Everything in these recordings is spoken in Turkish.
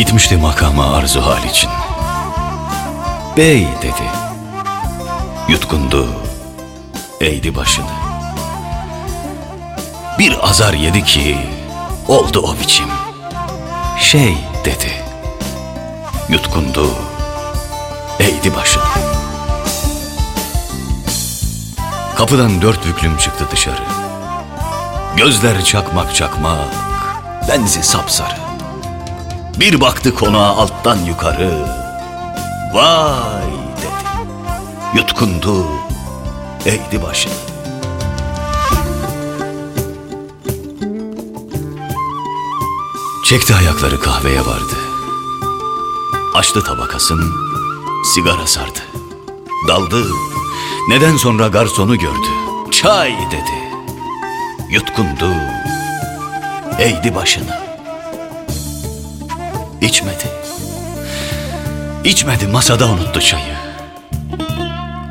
Gitmişti makama arzu hal için. Bey dedi. Yutkundu. Eğdi başını. Bir azar yedi ki oldu o biçim. Şey dedi. Yutkundu. Eğdi başını. Kapıdan dört büklüm çıktı dışarı. Gözler çakmak çakmak, benzi sapsarı. Bir baktı konağa alttan yukarı. Vay dedi. Yutkundu, eğdi başını. Çekti ayakları kahveye vardı. Açtı tabakasın, sigara sardı. Daldı, neden sonra garsonu gördü. Çay dedi. Yutkundu, eğdi başını. İçmedi. İçmedi masada unuttu çayı.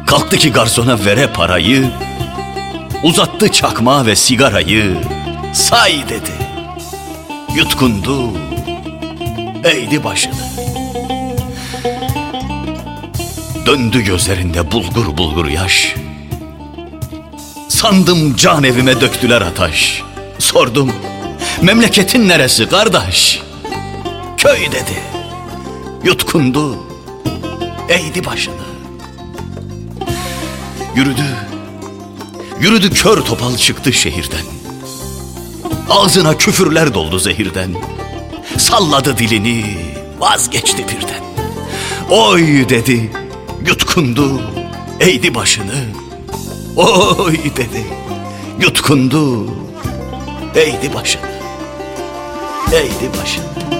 Kalktı ki garsona vere parayı. Uzattı çakmağı ve sigarayı. Say dedi. Yutkundu. Eğdi başını. Döndü gözlerinde bulgur bulgur yaş. Sandım can evime döktüler ataş. Sordum. Memleketin neresi kardeş? Köy dedi. Yutkundu. Eğdi başını. Yürüdü. Yürüdü kör topal çıktı şehirden. Ağzına küfürler doldu zehirden. Salladı dilini, vazgeçti birden. Oy dedi, yutkundu, eğdi başını. Oy dedi, yutkundu, eğdi başını. Eğdi başını.